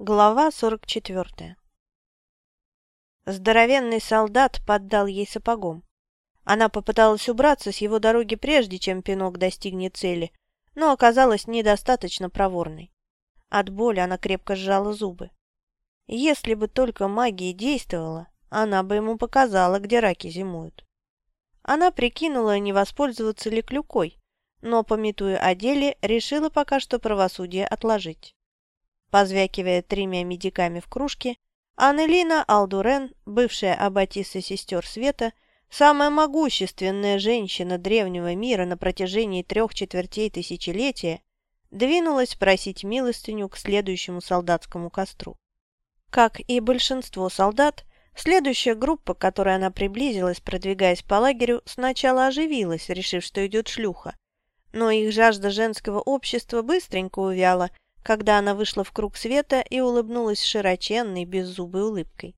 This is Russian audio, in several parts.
Глава 44 Здоровенный солдат поддал ей сапогом. Она попыталась убраться с его дороги прежде, чем пинок достигнет цели, но оказалась недостаточно проворной. От боли она крепко сжала зубы. Если бы только магия действовала, она бы ему показала, где раки зимуют. Она прикинула, не воспользоваться ли клюкой, но, пометуя о деле, решила пока что правосудие отложить. Позвякивая тремя медиками в кружке, Аннелина Алдурен, бывшая аббатиса сестер Света, самая могущественная женщина древнего мира на протяжении трех четвертей тысячелетия, двинулась просить милостыню к следующему солдатскому костру. Как и большинство солдат, следующая группа, к которой она приблизилась, продвигаясь по лагерю, сначала оживилась, решив, что идет шлюха. Но их жажда женского общества быстренько увяла – когда она вышла в круг света и улыбнулась широченной, беззубой улыбкой.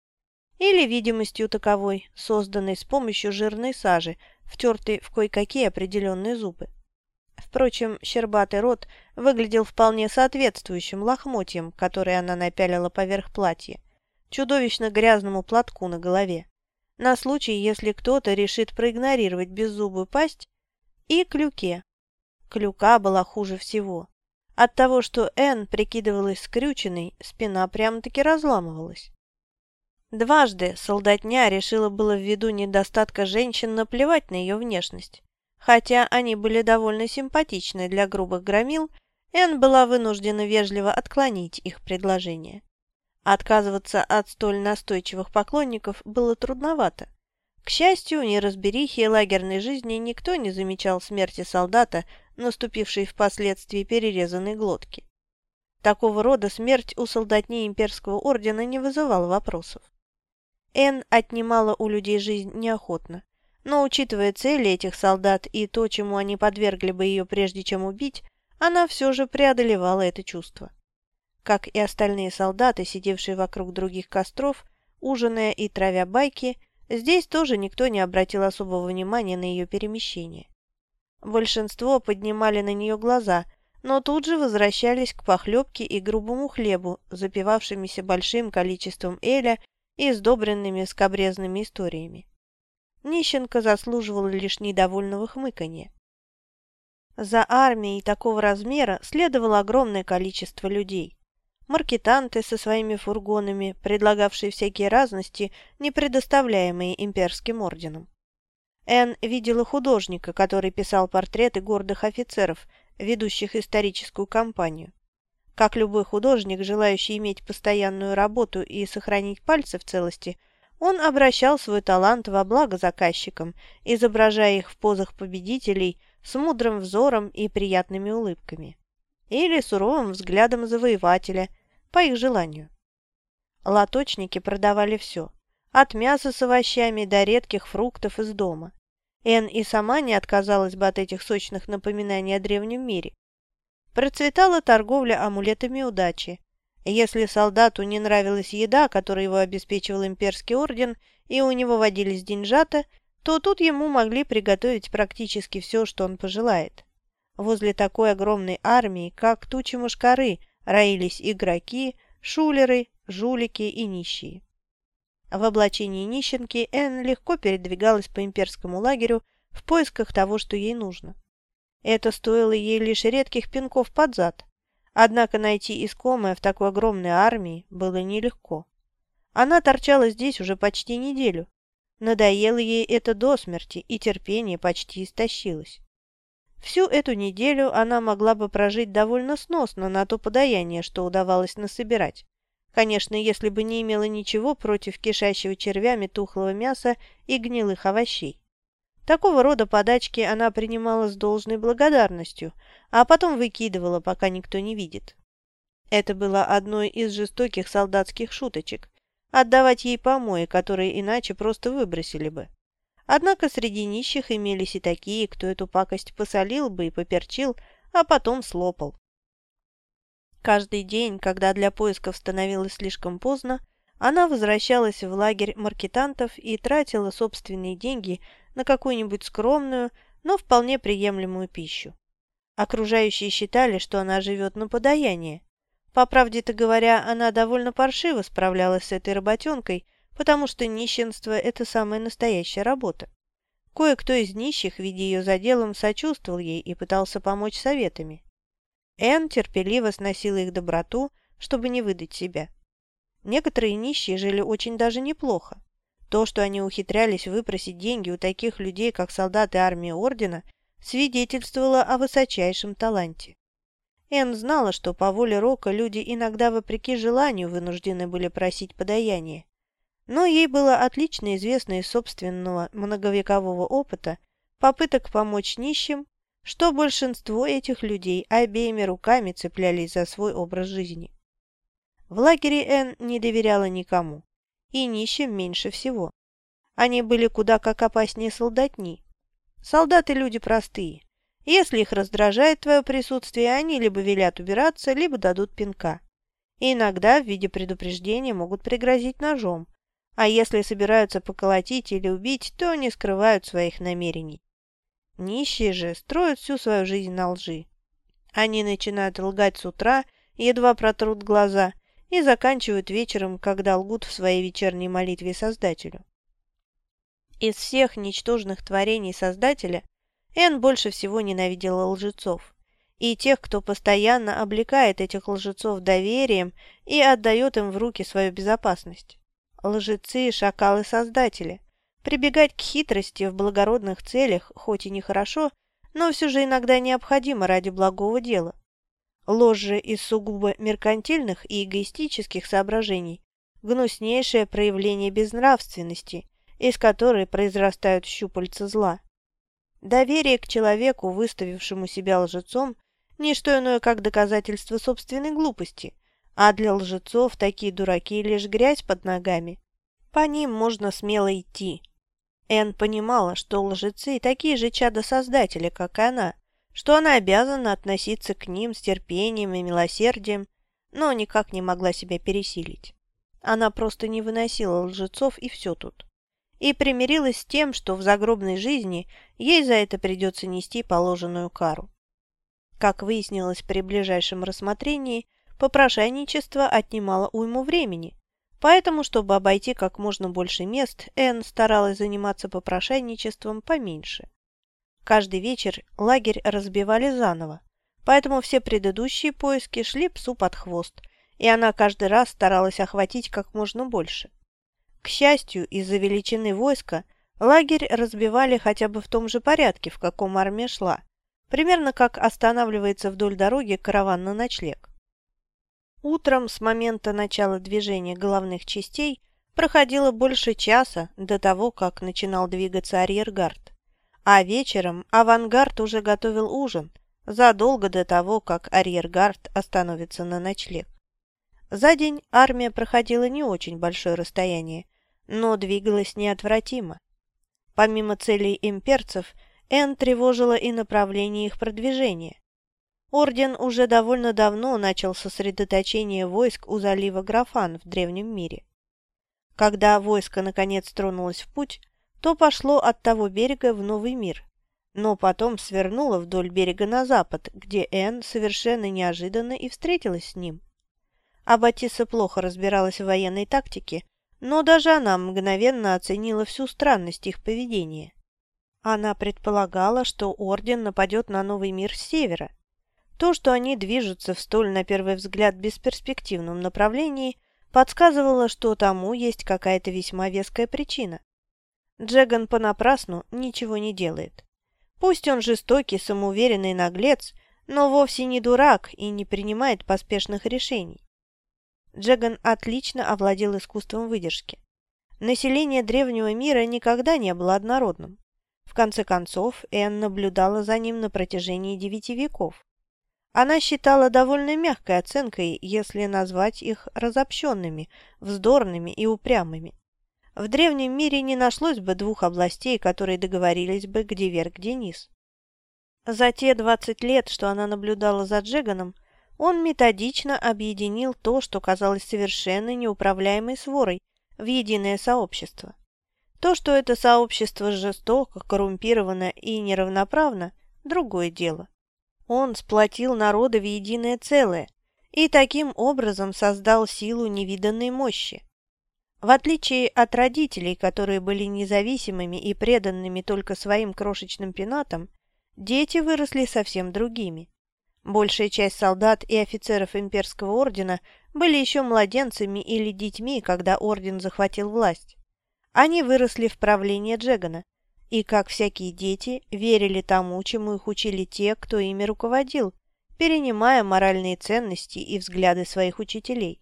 Или видимостью таковой, созданной с помощью жирной сажи, втертой в кое-какие определенные зубы. Впрочем, щербатый рот выглядел вполне соответствующим лохмотьям, которые она напялила поверх платья, чудовищно грязному платку на голове, на случай, если кто-то решит проигнорировать беззубую пасть, и клюке. Клюка была хуже всего. От того, что Энн прикидывалась скрюченной, спина прямо-таки разламывалась. Дважды солдатня решила было ввиду недостатка женщин наплевать на ее внешность. Хотя они были довольно симпатичны для грубых громил, Энн была вынуждена вежливо отклонить их предложение. Отказываться от столь настойчивых поклонников было трудновато. К счастью, неразберихи и лагерной жизни никто не замечал смерти солдата, наступившей впоследствии перерезанной глотки. Такого рода смерть у солдатней имперского ордена не вызывала вопросов. Н отнимала у людей жизнь неохотно, но, учитывая цели этих солдат и то, чему они подвергли бы ее прежде чем убить, она все же преодолевала это чувство. Как и остальные солдаты, сидевшие вокруг других костров, ужиная и травя байки, здесь тоже никто не обратил особого внимания на ее перемещение. Большинство поднимали на нее глаза, но тут же возвращались к похлебке и грубому хлебу, запивавшимися большим количеством эля и сдобренными скобрезными историями. Нищенка заслуживала лишь недовольного хмыканья. За армией такого размера следовало огромное количество людей. Маркетанты со своими фургонами, предлагавшие всякие разности, не предоставляемые имперским орденом. Энн видела художника, который писал портреты гордых офицеров, ведущих историческую кампанию. Как любой художник, желающий иметь постоянную работу и сохранить пальцы в целости, он обращал свой талант во благо заказчикам, изображая их в позах победителей с мудрым взором и приятными улыбками. Или суровым взглядом завоевателя, по их желанию. Лоточники продавали все, от мяса с овощами до редких фруктов из дома. Эн и сама не отказалась бы от этих сочных напоминаний о древнем мире. Процветала торговля амулетами удачи. Если солдату не нравилась еда, которую его обеспечивал имперский орден, и у него водились деньжата, то тут ему могли приготовить практически все, что он пожелает. Возле такой огромной армии, как тучи мушкары, роились игроки, шулеры, жулики и нищие. В облачении нищенки Энн легко передвигалась по имперскому лагерю в поисках того, что ей нужно. Это стоило ей лишь редких пинков под зад. Однако найти искомое в такой огромной армии было нелегко. Она торчала здесь уже почти неделю. Надоело ей это до смерти, и терпение почти истощилось. Всю эту неделю она могла бы прожить довольно сносно на то подаяние, что удавалось насобирать. Конечно, если бы не имела ничего против кишащего червями тухлого мяса и гнилых овощей. Такого рода подачки она принимала с должной благодарностью, а потом выкидывала, пока никто не видит. Это было одной из жестоких солдатских шуточек – отдавать ей помои, которые иначе просто выбросили бы. Однако среди нищих имелись и такие, кто эту пакость посолил бы и поперчил, а потом слопал. Каждый день, когда для поисков становилось слишком поздно, она возвращалась в лагерь маркетантов и тратила собственные деньги на какую-нибудь скромную, но вполне приемлемую пищу. Окружающие считали, что она живет на подаяние. По правде-то говоря, она довольно паршиво справлялась с этой работенкой, потому что нищенство – это самая настоящая работа. Кое-кто из нищих, видя ее за делом, сочувствовал ей и пытался помочь советами. Энн терпеливо сносила их доброту, чтобы не выдать себя. Некоторые нищие жили очень даже неплохо. То, что они ухитрялись выпросить деньги у таких людей, как солдаты армии Ордена, свидетельствовало о высочайшем таланте. Энн знала, что по воле Рока люди иногда, вопреки желанию, вынуждены были просить подаяние. Но ей было отлично известно из собственного многовекового опыта попыток помочь нищим, что большинство этих людей обеими руками цеплялись за свой образ жизни. В лагере Энн не доверяла никому, и нищим меньше всего. Они были куда как опаснее солдатни. Солдаты – люди простые. Если их раздражает твое присутствие, они либо велят убираться, либо дадут пинка. Иногда в виде предупреждения могут пригрозить ножом, а если собираются поколотить или убить, то не скрывают своих намерений. Нищие же строят всю свою жизнь на лжи. Они начинают лгать с утра, едва протрут глаза, и заканчивают вечером, когда лгут в своей вечерней молитве Создателю. Из всех ничтожных творений Создателя Энн больше всего ненавидела лжецов и тех, кто постоянно облекает этих лжецов доверием и отдает им в руки свою безопасность. Лжецы – шакалы Создателя. Прибегать к хитрости в благородных целях, хоть и нехорошо, но все же иногда необходимо ради благого дела. Ложь же из сугубо меркантильных и эгоистических соображений – гнуснейшее проявление безнравственности, из которой произрастают щупальца зла. Доверие к человеку, выставившему себя лжецом, не что иное, как доказательство собственной глупости, а для лжецов такие дураки лишь грязь под ногами. По ним можно смело идти, Энн понимала, что лжецы такие же чада-создатели, как и она, что она обязана относиться к ним с терпением и милосердием, но никак не могла себя пересилить. Она просто не выносила лжецов и все тут. И примирилась с тем, что в загробной жизни ей за это придется нести положенную кару. Как выяснилось при ближайшем рассмотрении, попрошайничество отнимало уйму времени, Поэтому, чтобы обойти как можно больше мест, Энн старалась заниматься попрошайничеством поменьше. Каждый вечер лагерь разбивали заново, поэтому все предыдущие поиски шли псу под хвост, и она каждый раз старалась охватить как можно больше. К счастью, из-за величины войска лагерь разбивали хотя бы в том же порядке, в каком армия шла, примерно как останавливается вдоль дороги караван на ночлег. Утром с момента начала движения головных частей проходило больше часа до того, как начинал двигаться арьергард. А вечером авангард уже готовил ужин, задолго до того, как арьергард остановится на ночлег. За день армия проходила не очень большое расстояние, но двигалась неотвратимо. Помимо целей имперцев, Эн тревожила и направление их продвижения. Орден уже довольно давно начал сосредоточение войск у залива Графан в Древнем мире. Когда войско наконец тронулось в путь, то пошло от того берега в Новый мир, но потом свернуло вдоль берега на запад, где Энн совершенно неожиданно и встретилась с ним. Аббатиса плохо разбиралась в военной тактике, но даже она мгновенно оценила всю странность их поведения. Она предполагала, что Орден нападет на Новый мир с севера, то, что они движутся в столь, на первый взгляд, бесперспективном направлении, подсказывало, что тому есть какая-то весьма веская причина. Джеган понапрасну ничего не делает. Пусть он жестокий, самоуверенный наглец, но вовсе не дурак и не принимает поспешных решений. Джеган отлично овладел искусством выдержки. Население древнего мира никогда не было однородным. В конце концов, Энн наблюдала за ним на протяжении девяти веков. Она считала довольно мягкой оценкой, если назвать их разобщенными, вздорными и упрямыми. В древнем мире не нашлось бы двух областей, которые договорились бы, где вверх, где низ. За те 20 лет, что она наблюдала за Джеганом, он методично объединил то, что казалось совершенно неуправляемой сворой, в единое сообщество. То, что это сообщество жестоко, коррумпировано и неравноправно – другое дело. Он сплотил народы в единое целое, и таким образом создал силу невиданной мощи. В отличие от родителей, которые были независимыми и преданными только своим крошечным пенатам, дети выросли совсем другими. Большая часть солдат и офицеров имперского ордена были еще младенцами или детьми, когда орден захватил власть. Они выросли в правлении Джегана, и, как всякие дети, верили тому, чему их учили те, кто ими руководил, перенимая моральные ценности и взгляды своих учителей.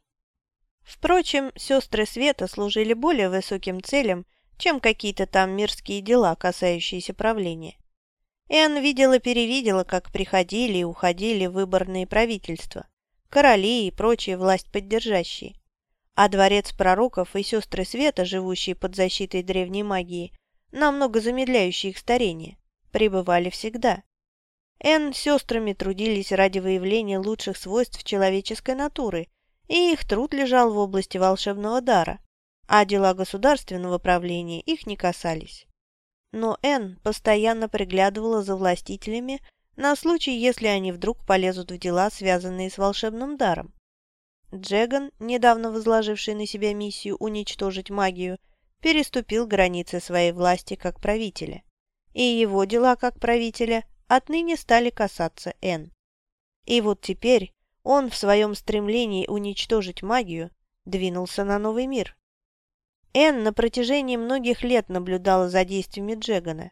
Впрочем, сестры Света служили более высоким целям, чем какие-то там мирские дела, касающиеся правления. Энн видела-перевидела, как приходили и уходили выборные правительства, короли и прочие власть поддержащие. А дворец пророков и сестры Света, живущие под защитой древней магии, намного замедляющие их старение, пребывали всегда. Энн с сестрами трудились ради выявления лучших свойств человеческой натуры и их труд лежал в области волшебного дара, а дела государственного правления их не касались. Но Энн постоянно приглядывала за властителями на случай, если они вдруг полезут в дела, связанные с волшебным даром. Джеган, недавно возложивший на себя миссию уничтожить магию, переступил границы своей власти как правителя. И его дела как правителя отныне стали касаться Энн. И вот теперь он в своем стремлении уничтожить магию двинулся на новый мир. Энн на протяжении многих лет наблюдала за действиями Джегана.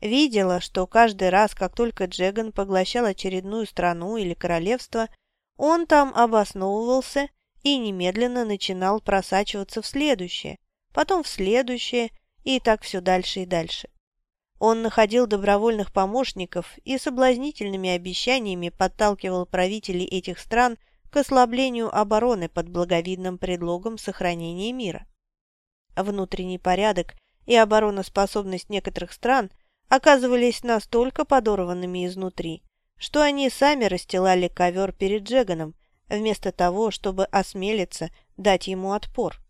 Видела, что каждый раз, как только Джеган поглощал очередную страну или королевство, он там обосновывался и немедленно начинал просачиваться в следующее, потом в следующее, и так все дальше и дальше. Он находил добровольных помощников и соблазнительными обещаниями подталкивал правителей этих стран к ослаблению обороны под благовидным предлогом сохранения мира. Внутренний порядок и обороноспособность некоторых стран оказывались настолько подорванными изнутри, что они сами расстилали ковер перед Джеганом, вместо того, чтобы осмелиться дать ему отпор.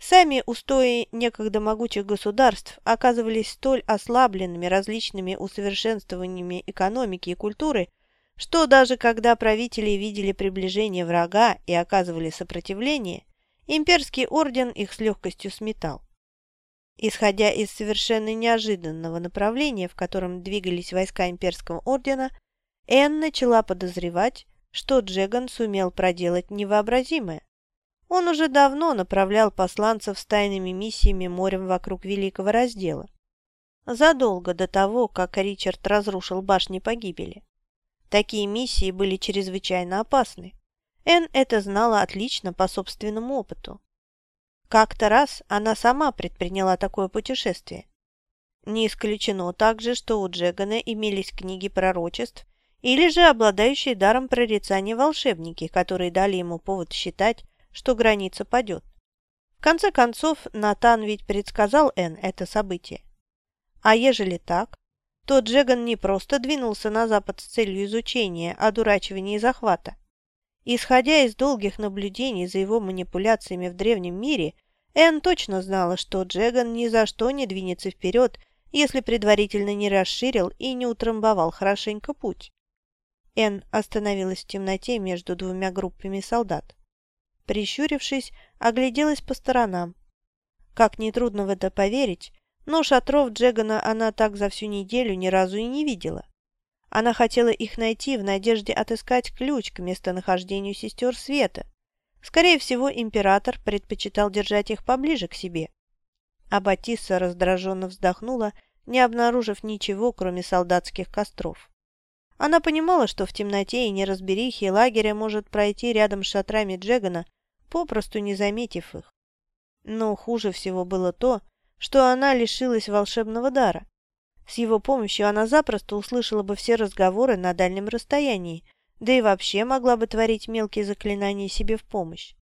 Сами устои некогда могучих государств оказывались столь ослабленными различными усовершенствованиями экономики и культуры, что даже когда правители видели приближение врага и оказывали сопротивление, имперский орден их с легкостью сметал. Исходя из совершенно неожиданного направления, в котором двигались войска имперского ордена, Энн начала подозревать, что Джеган сумел проделать невообразимое. Он уже давно направлял посланцев с тайными миссиями морем вокруг Великого Раздела. Задолго до того, как Ричард разрушил башни погибели. Такие миссии были чрезвычайно опасны. Энн это знала отлично по собственному опыту. Как-то раз она сама предприняла такое путешествие. Не исключено также, что у Джегана имелись книги пророчеств или же обладающие даром прорицания волшебники, которые дали ему повод считать, что граница падет. В конце концов, Натан ведь предсказал Энн это событие. А ежели так, то Джеган не просто двинулся на запад с целью изучения, одурачивания и захвата. Исходя из долгих наблюдений за его манипуляциями в древнем мире, Энн точно знала, что Джеган ни за что не двинется вперед, если предварительно не расширил и не утрамбовал хорошенько путь. Энн остановилась в темноте между двумя группами солдат. Прищурившись, огляделась по сторонам. Как нетрудно в это поверить, но шатров Джегана она так за всю неделю ни разу и не видела. Она хотела их найти в надежде отыскать ключ к местонахождению сестер Света. Скорее всего, император предпочитал держать их поближе к себе. А Батисса раздраженно вздохнула, не обнаружив ничего, кроме солдатских костров. Она понимала, что в темноте и неразберихе лагеря может пройти рядом с шатрами Джегана попросту не заметив их. Но хуже всего было то, что она лишилась волшебного дара. С его помощью она запросто услышала бы все разговоры на дальнем расстоянии, да и вообще могла бы творить мелкие заклинания себе в помощь.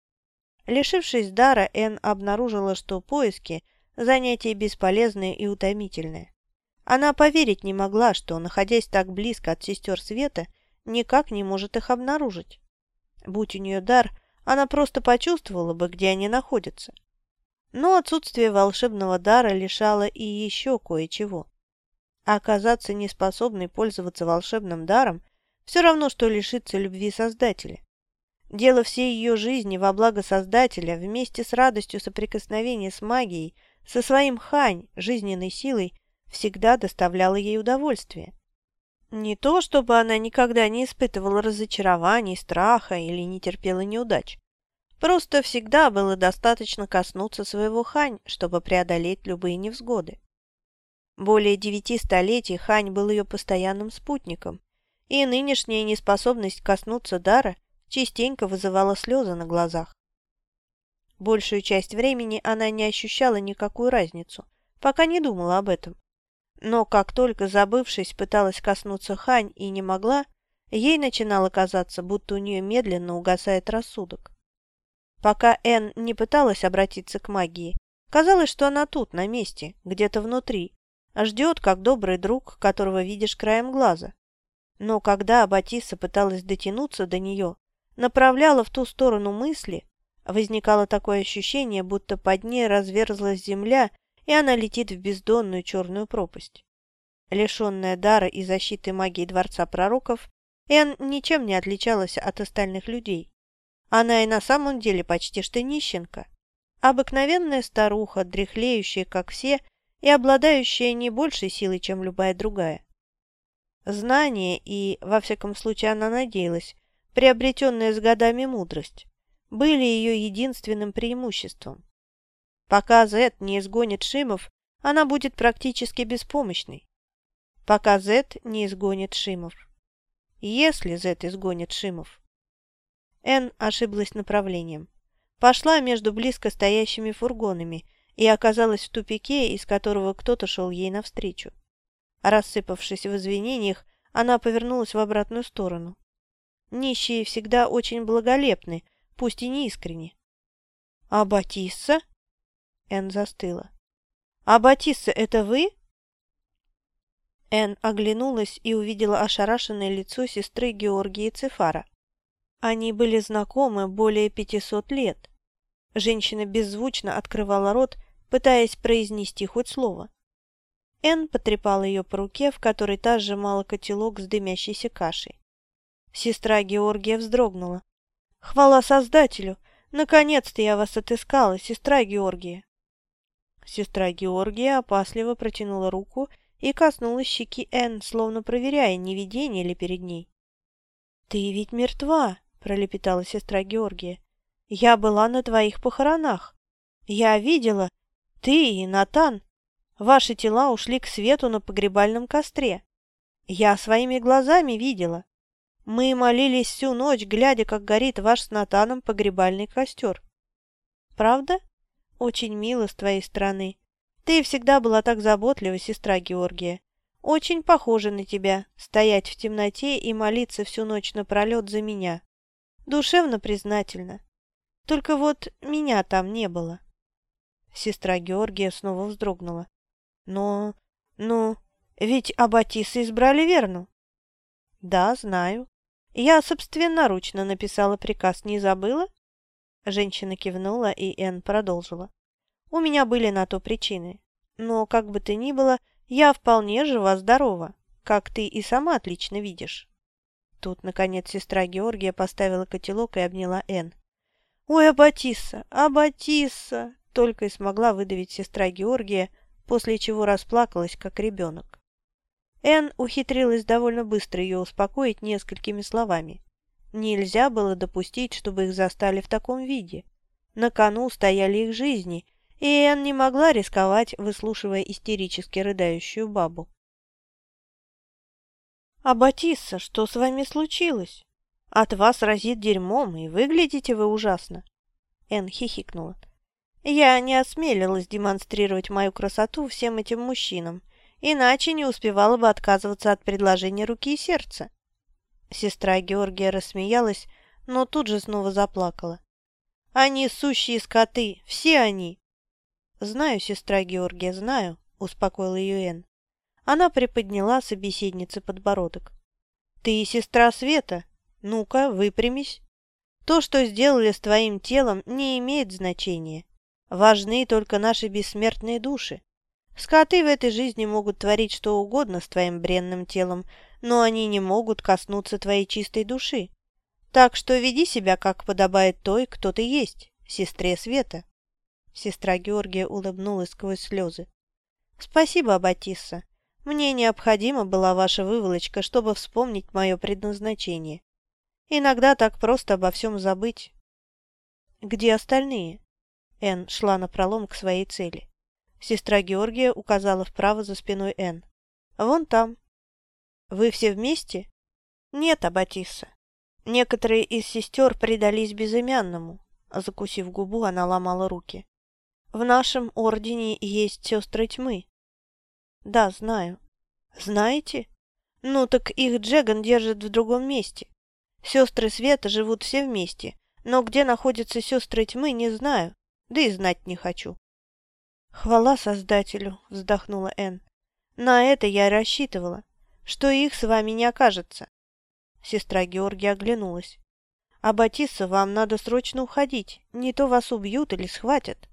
Лишившись дара, Энн обнаружила, что поиски – занятие бесполезное и утомительное. Она поверить не могла, что, находясь так близко от сестер Света, никак не может их обнаружить. Будь у нее дар – она просто почувствовала бы, где они находятся. Но отсутствие волшебного дара лишало и еще кое-чего. А оказаться неспособной пользоваться волшебным даром Все равно, что лишиться любви Создателя. Дело всей ее жизни во благо Создателя вместе с радостью соприкосновения с магией, со своим хань, жизненной силой, всегда доставляло ей удовольствие. Не то, чтобы она никогда не испытывала разочарований, страха или не терпела неудач. Просто всегда было достаточно коснуться своего Хань, чтобы преодолеть любые невзгоды. Более девяти столетий Хань был ее постоянным спутником, и нынешняя неспособность коснуться дара частенько вызывала слезы на глазах. Большую часть времени она не ощущала никакую разницу, пока не думала об этом. Но как только, забывшись, пыталась коснуться Хань и не могла, ей начинало казаться, будто у нее медленно угасает рассудок. Пока Энн не пыталась обратиться к магии, казалось, что она тут, на месте, где-то внутри, ждет, как добрый друг, которого видишь краем глаза. Но когда Аббатиса пыталась дотянуться до нее, направляла в ту сторону мысли, возникало такое ощущение, будто под ней разверзлась земля, и она летит в бездонную черную пропасть. Лишенная дара и защиты магии Дворца Пророков, Энн ничем не отличалась от остальных людей. Она и на самом деле почти что нищенка. Обыкновенная старуха, дряхлеющая, как все, и обладающая не большей силой, чем любая другая. Знание и, во всяком случае она надеялась, приобретенная с годами мудрость, были ее единственным преимуществом. Пока Зет не изгонит Шимов, она будет практически беспомощной. Пока Зет не изгонит Шимов. Если Зет изгонит Шимов. Н ошиблась направлением. Пошла между близко стоящими фургонами и оказалась в тупике, из которого кто-то шел ей навстречу. Рассыпавшись в извинениях, она повернулась в обратную сторону. Нищие всегда очень благолепны, пусть и не искренне. «А Батисса?» Эн застыла. «А Батисса, это вы?» Эн оглянулась и увидела ошарашенное лицо сестры Георгии Цефара. Они были знакомы более пятисот лет. Женщина беззвучно открывала рот, пытаясь произнести хоть слово. Эн потрепала ее по руке, в которой та сжимала котелок с дымящейся кашей. Сестра Георгия вздрогнула. «Хвала Создателю! Наконец-то я вас отыскала, сестра Георгия!» Сестра Георгия опасливо протянула руку и коснулась щеки Эн, словно проверяя, не видение ли перед ней. «Ты ведь мертва!» пролепетала сестра Георгия. «Я была на твоих похоронах. Я видела, ты и Натан. Ваши тела ушли к свету на погребальном костре. Я своими глазами видела. Мы молились всю ночь, глядя, как горит ваш с Натаном погребальный костер. Правда? Очень мило с твоей стороны. Ты всегда была так заботлива, сестра Георгия. Очень похоже на тебя, стоять в темноте и молиться всю ночь напролет за меня. Душевно признательна. Только вот меня там не было. Сестра Георгия снова вздрогнула. Но... ну... Ведь Аббатисы избрали Верну. Да, знаю. Я собственноручно написала приказ, не забыла? Женщина кивнула, и Энн продолжила. У меня были на то причины. Но, как бы то ни было, я вполне жива-здорова, как ты и сама отлично видишь. Тут, наконец, сестра Георгия поставила котелок и обняла Энн. «Ой, Аббатисса! Аббатисса!» Только и смогла выдавить сестра Георгия, после чего расплакалась, как ребенок. Энн ухитрилась довольно быстро ее успокоить несколькими словами. Нельзя было допустить, чтобы их застали в таком виде. На кону стояли их жизни, и Энн не могла рисковать, выслушивая истерически рыдающую бабу. «А Батисса, что с вами случилось? От вас разит дерьмом, и выглядите вы ужасно!» Эн хихикнула. «Я не осмелилась демонстрировать мою красоту всем этим мужчинам, иначе не успевала бы отказываться от предложения руки и сердца». Сестра Георгия рассмеялась, но тут же снова заплакала. «Они сущие скоты, все они!» «Знаю, сестра Георгия, знаю», — успокоила ее Энн. Она приподняла собеседнице подбородок. «Ты сестра Света. Ну-ка, выпрямись. То, что сделали с твоим телом, не имеет значения. Важны только наши бессмертные души. Скоты в этой жизни могут творить что угодно с твоим бренным телом, но они не могут коснуться твоей чистой души. Так что веди себя, как подобает той, кто ты есть, сестре Света». Сестра Георгия улыбнулась сквозь слезы. «Спасибо, Аббатисса. Мне необходима была ваша выволочка, чтобы вспомнить мое предназначение. Иногда так просто обо всем забыть». «Где остальные?» Энн шла напролом к своей цели. Сестра Георгия указала вправо за спиной Энн. «Вон там». «Вы все вместе?» «Нет, Аббатисса. Некоторые из сестер предались безымянному». Закусив губу, она ломала руки. «В нашем ордене есть сестры тьмы». «Да, знаю». «Знаете? Ну так их Джеган держит в другом месте. Сестры Света живут все вместе, но где находятся сестры тьмы, не знаю, да и знать не хочу». «Хвала Создателю!» — вздохнула Энн. «На это я рассчитывала, что их с вами не окажется». Сестра Георгия оглянулась. «А Батисса, вам надо срочно уходить, не то вас убьют или схватят».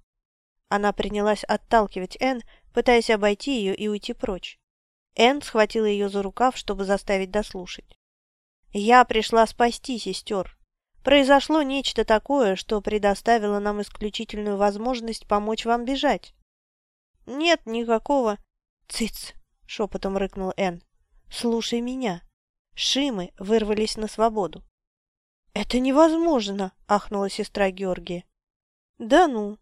Она принялась отталкивать Энн, пытаясь обойти ее и уйти прочь. Энн схватила ее за рукав, чтобы заставить дослушать. «Я пришла спасти сестер. Произошло нечто такое, что предоставило нам исключительную возможность помочь вам бежать. «Нет никакого...» «Цыц!» — шепотом рыкнул Энн. «Слушай меня!» Шимы вырвались на свободу. «Это невозможно!» — ахнула сестра Георгия. «Да ну!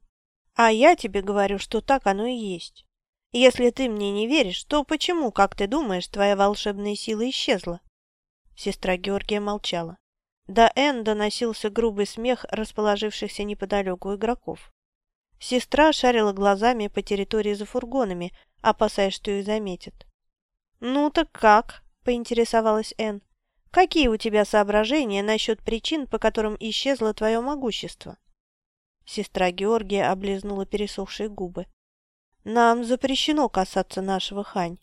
А я тебе говорю, что так оно и есть. Если ты мне не веришь, то почему, как ты думаешь, твоя волшебная сила исчезла?» Сестра Георгия молчала. До Энн доносился грубый смех расположившихся неподалеку игроков. Сестра шарила глазами по территории за фургонами, опасаясь, что их заметят. «Ну так как?» – поинтересовалась Энн. «Какие у тебя соображения насчет причин, по которым исчезло твое могущество?» Сестра Георгия облизнула пересохшие губы. «Нам запрещено касаться нашего Хань.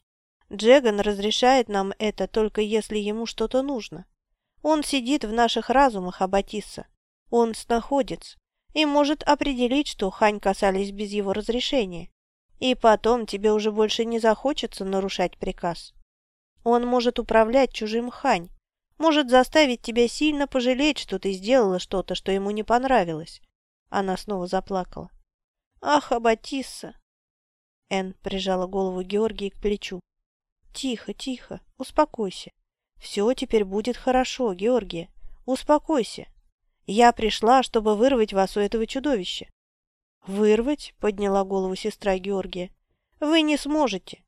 Джеган разрешает нам это только если ему что-то нужно. Он сидит в наших разумах, Аббатисса. Он снаходец и может определить, что Хань касались без его разрешения. И потом тебе уже больше не захочется нарушать приказ. Он может управлять чужим Хань, может заставить тебя сильно пожалеть, что ты сделала что-то, что ему не понравилось. Она снова заплакала. «Ах, Аббатисса!» Эн прижала голову Георгии к плечу. «Тихо, тихо, успокойся. Все теперь будет хорошо, Георгия. Успокойся. Я пришла, чтобы вырвать вас у этого чудовища». «Вырвать?» — подняла голову сестра Георгия. «Вы не сможете.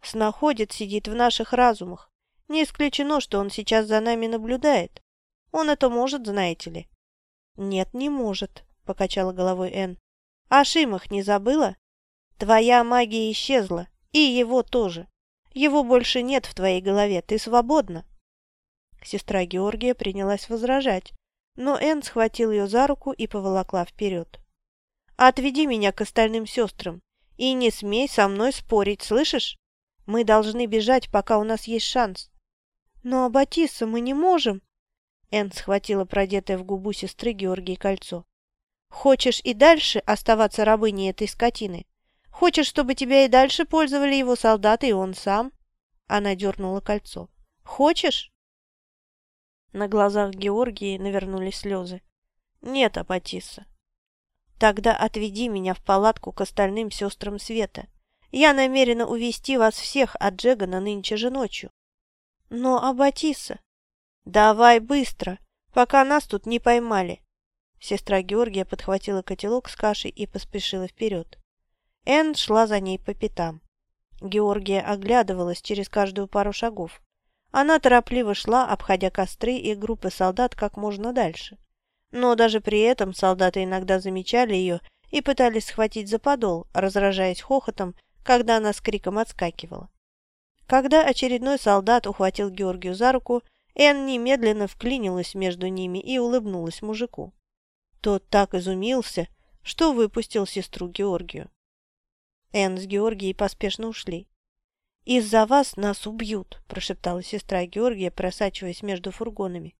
Снаходец сидит в наших разумах. Не исключено, что он сейчас за нами наблюдает. Он это может, знаете ли?» «Нет, не может», — покачала головой Энн. «А Шимах не забыла? Твоя магия исчезла, и его тоже. Его больше нет в твоей голове, ты свободна». Сестра Георгия принялась возражать, но Энн схватил ее за руку и поволокла вперед. «Отведи меня к остальным сестрам и не смей со мной спорить, слышишь? Мы должны бежать, пока у нас есть шанс». «Но, Батисса, мы не можем!» Энн схватила продетое в губу сестры Георгии кольцо. «Хочешь и дальше оставаться рабыней этой скотины? Хочешь, чтобы тебя и дальше пользовали его солдаты и он сам?» Она дернула кольцо. «Хочешь?» На глазах Георгии навернулись слезы. «Нет, Апатиса. Тогда отведи меня в палатку к остальным сестрам Света. Я намерена увести вас всех от Джегана нынче же ночью». «Но, Аббатиса...» «Давай быстро, пока нас тут не поймали». Сестра Георгия подхватила котелок с кашей и поспешила вперед. Энн шла за ней по пятам. Георгия оглядывалась через каждую пару шагов. Она торопливо шла, обходя костры и группы солдат как можно дальше. Но даже при этом солдаты иногда замечали ее и пытались схватить за подол, разражаясь хохотом, когда она с криком отскакивала. Когда очередной солдат ухватил Георгию за руку, Энн немедленно вклинилась между ними и улыбнулась мужику. Тот так изумился, что выпустил сестру Георгию. Энн с Георгией поспешно ушли. «Из-за вас нас убьют», – прошептала сестра Георгия, просачиваясь между фургонами.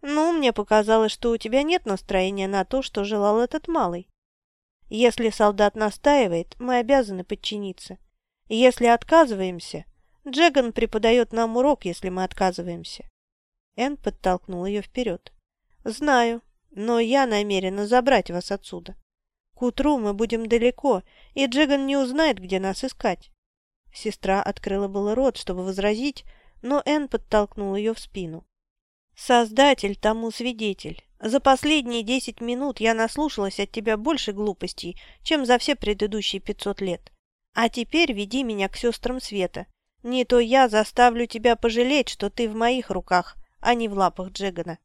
«Ну, мне показалось, что у тебя нет настроения на то, что желал этот малый. Если солдат настаивает, мы обязаны подчиниться. Если отказываемся, Джеган преподает нам урок, если мы отказываемся». Энн подтолкнул ее вперед. «Знаю, но я намерена забрать вас отсюда. К утру мы будем далеко, и Джеган не узнает, где нас искать». Сестра открыла было рот, чтобы возразить, но Энн подтолкнул ее в спину. «Создатель тому свидетель. За последние десять минут я наслушалась от тебя больше глупостей, чем за все предыдущие пятьсот лет. А теперь веди меня к сестрам Света. Не то я заставлю тебя пожалеть, что ты в моих руках, а не в лапах Джегана».